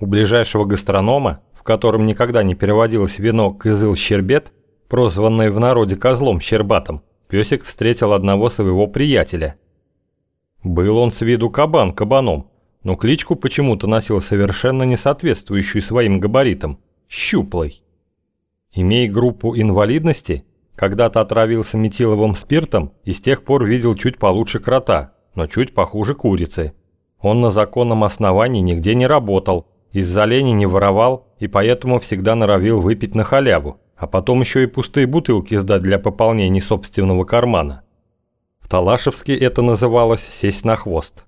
У ближайшего гастронома, в котором никогда не переводилось вино «кызыл-щербет», прозванное в народе козлом щербатом, песик встретил одного своего приятеля. Был он с виду кабан кабаном, но кличку почему-то носил совершенно не соответствующую своим габаритам – «щуплый». Имея группу инвалидности, когда-то отравился метиловым спиртом и с тех пор видел чуть получше крота, но чуть похуже курицы. Он на законном основании нигде не работал, из-за лени не воровал и поэтому всегда норовил выпить на халяву, а потом еще и пустые бутылки сдать для пополнения собственного кармана. В Талашевске это называлось «сесть на хвост».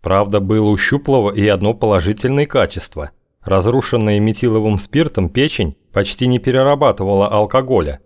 Правда, было у Щуплова и одно положительное качество. Разрушенная метиловым спиртом печень почти не перерабатывала алкоголя,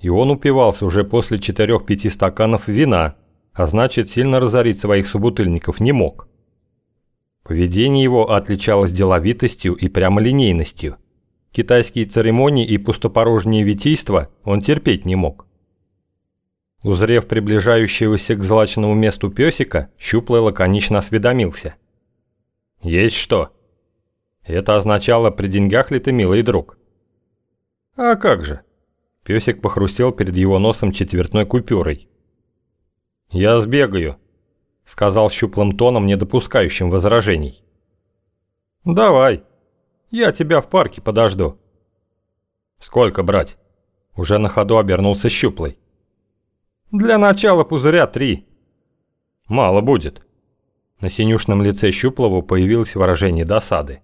и он упивался уже после 4-5 стаканов вина, а значит сильно разорить своих собутыльников не мог. Поведение его отличалось деловитостью и прямолинейностью. Китайские церемонии и пустопорожнее витийство он терпеть не мог. Узрев приближающегося к злачному месту песика, Щуплый лаконично осведомился. «Есть что?» Это означало «при деньгах ли ты, милый друг?» «А как же?» Песик похрустел перед его носом четвертной купюрой. «Я сбегаю», — сказал щуплым тоном, не допускающим возражений. «Давай, я тебя в парке подожду». «Сколько брать?» Уже на ходу обернулся щуплый. «Для начала пузыря три». «Мало будет». На синюшном лице щуплого появилось выражение досады.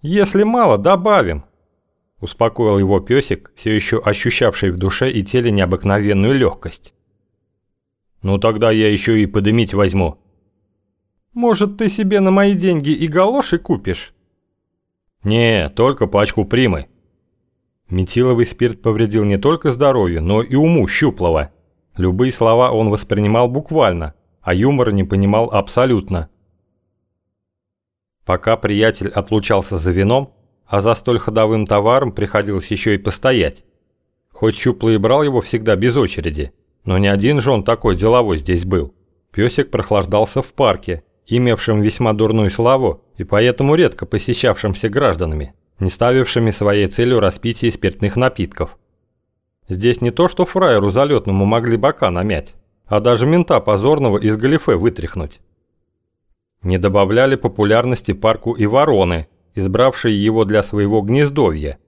«Если мало, добавим», – успокоил его песик, все еще ощущавший в душе и теле необыкновенную легкость. Ну тогда я еще и подымить возьму. Может, ты себе на мои деньги и галоши купишь? Не, только пачку примы. Метиловый спирт повредил не только здоровью, но и уму щуплого. Любые слова он воспринимал буквально, а юмор не понимал абсолютно. Пока приятель отлучался за вином, а за столь ходовым товаром приходилось еще и постоять. Хоть щуплый брал его всегда без очереди – но не один же он такой деловой здесь был. Песик прохлаждался в парке, имевшем весьма дурную славу и поэтому редко посещавшимся гражданами, не ставившими своей целью распитие спиртных напитков. Здесь не то что фраеру залетному могли бока намять, а даже мента позорного из галифе вытряхнуть. Не добавляли популярности парку и вороны, избравшие его для своего гнездовья,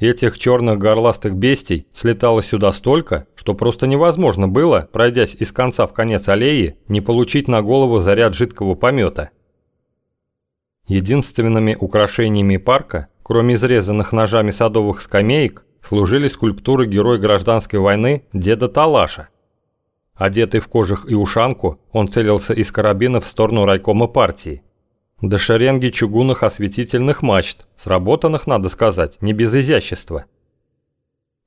Этих черных горластых бестий слетало сюда столько, что просто невозможно было, пройдясь из конца в конец аллеи, не получить на голову заряд жидкого помета. Единственными украшениями парка, кроме изрезанных ножами садовых скамеек, служили скульптуры героя гражданской войны деда Талаша. Одетый в кожух и ушанку, он целился из карабина в сторону райкома партии – до шеренги чугунных осветительных мачт, сработанных, надо сказать, не без изящества.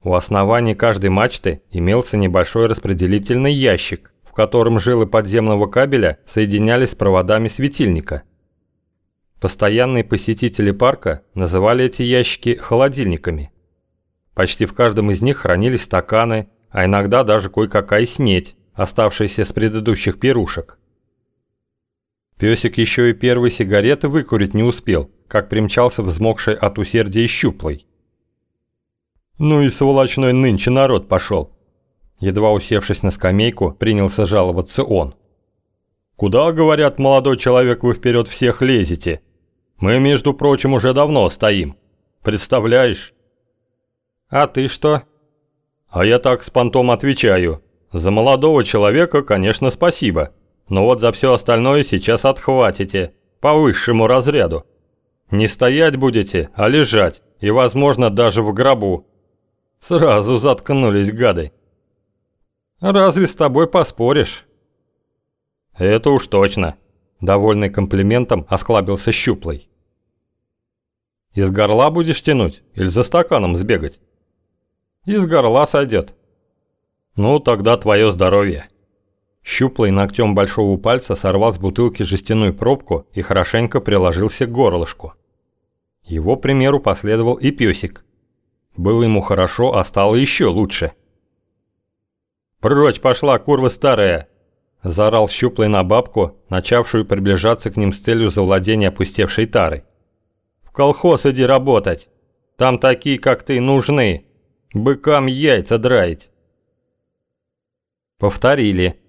У основания каждой мачты имелся небольшой распределительный ящик, в котором жилы подземного кабеля соединялись с проводами светильника. Постоянные посетители парка называли эти ящики холодильниками. Почти в каждом из них хранились стаканы, а иногда даже кое-какая снеть, оставшаяся с предыдущих пирушек. Песик еще и первой сигареты выкурить не успел, как примчался взмокший от усердия щуплый. «Ну и сволочной нынче народ пошел!» Едва усевшись на скамейку, принялся жаловаться он. «Куда, говорят, молодой человек, вы вперед всех лезете? Мы, между прочим, уже давно стоим. Представляешь?» «А ты что?» «А я так с понтом отвечаю. За молодого человека, конечно, спасибо но вот за все остальное сейчас отхватите, по высшему разряду. Не стоять будете, а лежать, и, возможно, даже в гробу. Сразу заткнулись гады. Разве с тобой поспоришь? Это уж точно. Довольный комплиментом осклабился щуплый. Из горла будешь тянуть или за стаканом сбегать? Из горла сойдет. Ну, тогда твое здоровье. Щуплый ногтем большого пальца сорвал с бутылки жестяную пробку и хорошенько приложился к горлышку. Его примеру последовал и песик. Было ему хорошо, а стало еще лучше. «Прочь пошла, курва старая!» Заорал щуплый на бабку, начавшую приближаться к ним с целью завладения опустевшей тарой. колхоз иди работать. Там такие, как ты, нужны. Быкам яйца драить. Повторили.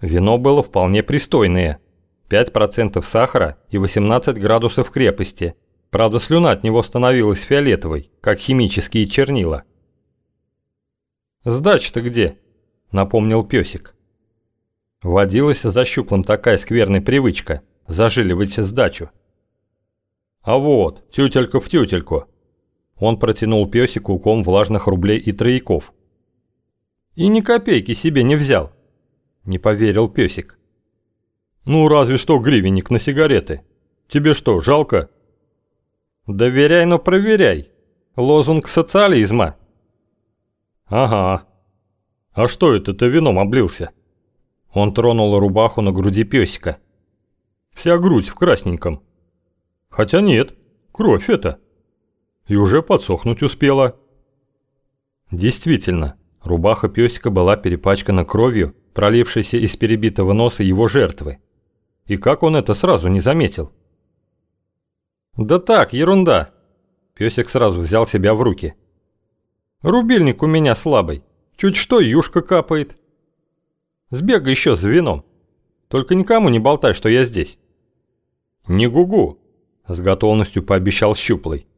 Вино было вполне пристойное. 5% сахара и 18 градусов крепости. Правда, слюна от него становилась фиолетовой, как химические чернила. «Сдача-то где?» – напомнил песик. Водилась за щуплом такая скверная привычка – зажиливать сдачу. «А вот, тютелька в тютельку!» Он протянул песику ком влажных рублей и трояков. «И ни копейки себе не взял!» Не поверил песик. «Ну, разве что гривенник на сигареты. Тебе что, жалко?» «Доверяй, но проверяй. Лозунг социализма». «Ага. А что это ты вином облился?» Он тронул рубаху на груди песика. «Вся грудь в красненьком». «Хотя нет, кровь это». И уже подсохнуть успела. Действительно, рубаха песика была перепачкана кровью, пролившейся из перебитого носа его жертвы. И как он это сразу не заметил? «Да так, ерунда!» Песик сразу взял себя в руки. «Рубильник у меня слабый. Чуть что, юшка капает. Сбегай еще за вином. Только никому не болтай, что я здесь». «Не гугу», — с готовностью пообещал Щуплый.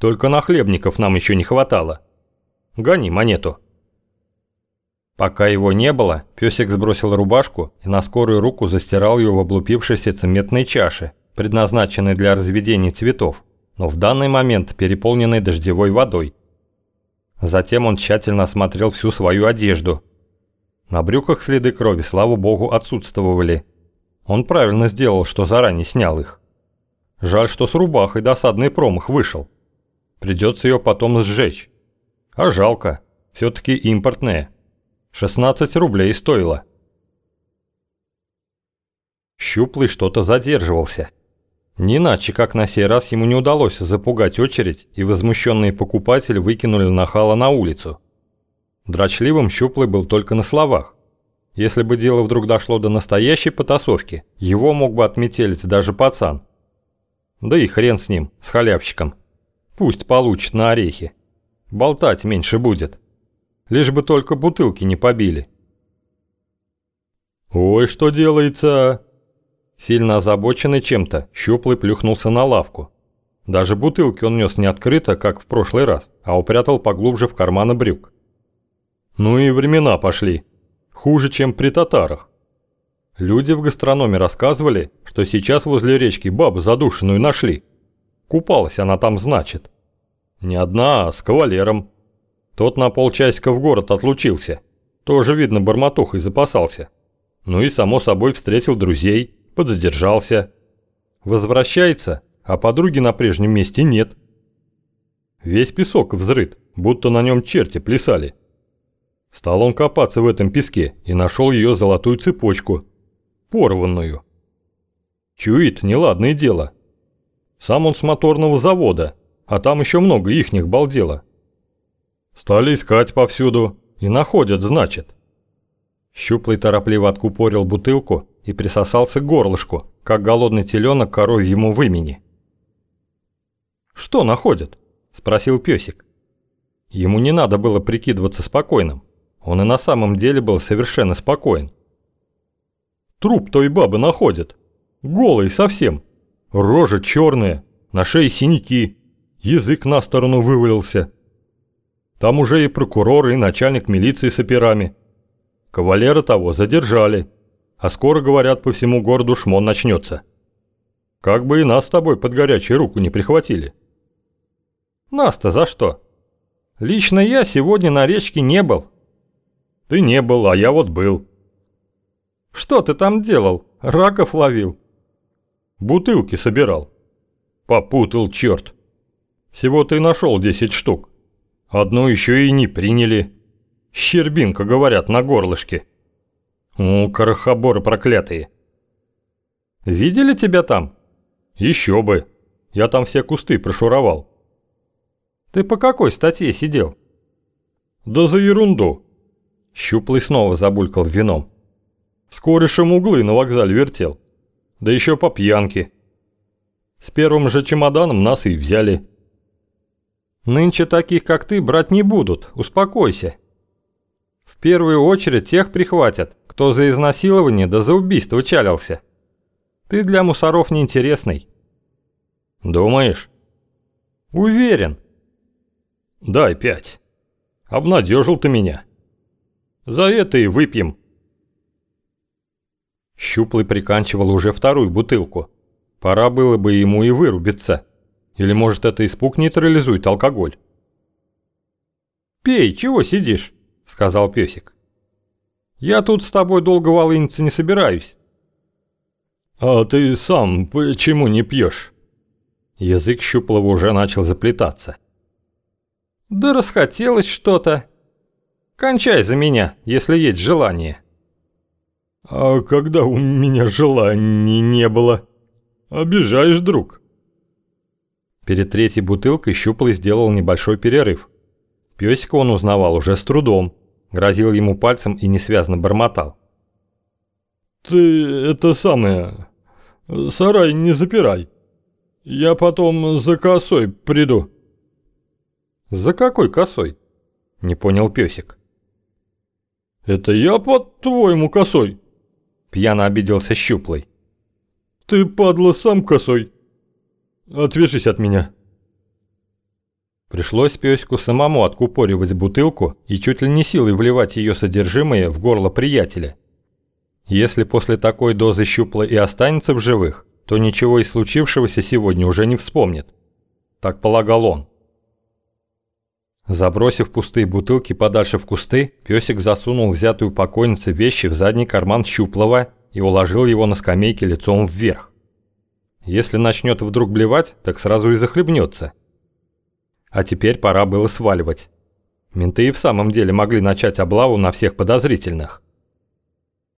«Только нахлебников нам еще не хватало. Гони монету». Пока его не было, песик сбросил рубашку и на скорую руку застирал ее в облупившейся цементной чаше, предназначенной для разведения цветов, но в данный момент переполненной дождевой водой. Затем он тщательно осмотрел всю свою одежду. На брюках следы крови, слава богу, отсутствовали. Он правильно сделал, что заранее снял их. Жаль, что с рубахой досадный промах вышел. Придется ее потом сжечь. А жалко, все-таки импортная. 16 рублей стоило. Щуплый что-то задерживался. Не иначе, как на сей раз ему не удалось запугать очередь, и возмущенные покупатели выкинули нахала на улицу. Дрочливым Щуплый был только на словах. Если бы дело вдруг дошло до настоящей потасовки, его мог бы отметелить даже пацан. Да и хрен с ним, с халявщиком. Пусть получит на орехи. Болтать меньше будет. Лишь бы только бутылки не побили. «Ой, что делается!» Сильно озабоченный чем-то, Щуплый плюхнулся на лавку. Даже бутылки он нес не открыто, как в прошлый раз, а упрятал поглубже в карманы брюк. Ну и времена пошли. Хуже, чем при татарах. Люди в гастрономе рассказывали, что сейчас возле речки бабу задушенную нашли. Купалась она там, значит. Не одна, а с кавалером. Тот на полчасика в город отлучился. Тоже, видно, бормотухой запасался. Ну и, само собой, встретил друзей, подзадержался. Возвращается, а подруги на прежнем месте нет. Весь песок взрыт, будто на нем черти плясали. Стал он копаться в этом песке и нашел ее золотую цепочку, порванную. Чует неладное дело. Сам он с моторного завода, а там еще много ихних балдело. Стали искать повсюду. И находят, значит. Щуплый торопливо откупорил бутылку и присосался к горлышку, как голодный теленок коровьему вымени. «Что находят?» – спросил песик. Ему не надо было прикидываться спокойным. Он и на самом деле был совершенно спокоен. Труп той бабы находят. Голый совсем. Рожа черная, на шее синяки, язык на сторону вывалился. Там уже и прокурор, и начальник милиции с операми. Кавалера того задержали, а скоро, говорят, по всему городу шмон начнется. Как бы и нас с тобой под горячую руку не прихватили. Нас-то за что? Лично я сегодня на речке не был. Ты не был, а я вот был. Что ты там делал? Раков ловил? Бутылки собирал. Попутал, черт. Всего ты нашел 10 штук. Одну еще и не приняли. Щербинка, говорят, на горлышке. У, крохоборы проклятые. Видели тебя там? Еще бы. Я там все кусты прошуровал. Ты по какой статье сидел? Да за ерунду. Щуплый снова забулькал вином. С корешем углы на вокзале вертел. Да еще по пьянке. С первым же чемоданом нас и взяли. Нынче таких, как ты, брать не будут, успокойся. В первую очередь тех прихватят, кто за изнасилование да за убийство чалился. Ты для мусоров неинтересный. Думаешь? Уверен. Дай пять. Обнадежил ты меня. За это и выпьем. Щуплый приканчивал уже вторую бутылку. Пора было бы ему и вырубиться. Или может это испуг нейтрализует алкоголь? «Пей, чего сидишь?» – сказал песик. «Я тут с тобой долго волыниться не собираюсь». «А ты сам почему не пьешь?» Язык Щуплого уже начал заплетаться. «Да расхотелось что-то. Кончай за меня, если есть желание». «А когда у меня желаний не было? Обижаешь, друг?» Перед третьей бутылкой Щуплый сделал небольшой перерыв. Пёсика он узнавал уже с трудом, грозил ему пальцем и несвязно бормотал. «Ты это самое... Сарай не запирай. Я потом за косой приду». «За какой косой?» – не понял пёсик. «Это я, по-твоему, косой?» – пьяно обиделся Щуплый. «Ты, падла, сам косой. Отвяжись от меня». Пришлось пёсику самому откупоривать бутылку и чуть ли не силой вливать ее содержимое в горло приятеля. Если после такой дозы щупла и останется в живых, то ничего из случившегося сегодня уже не вспомнит. Так полагал он. Забросив пустые бутылки подальше в кусты, песик засунул взятую покойнице вещи в задний карман щуплого и уложил его на скамейке лицом вверх. Если начнет вдруг блевать, так сразу и захлебнется. А теперь пора было сваливать. Менты и в самом деле могли начать облаву на всех подозрительных.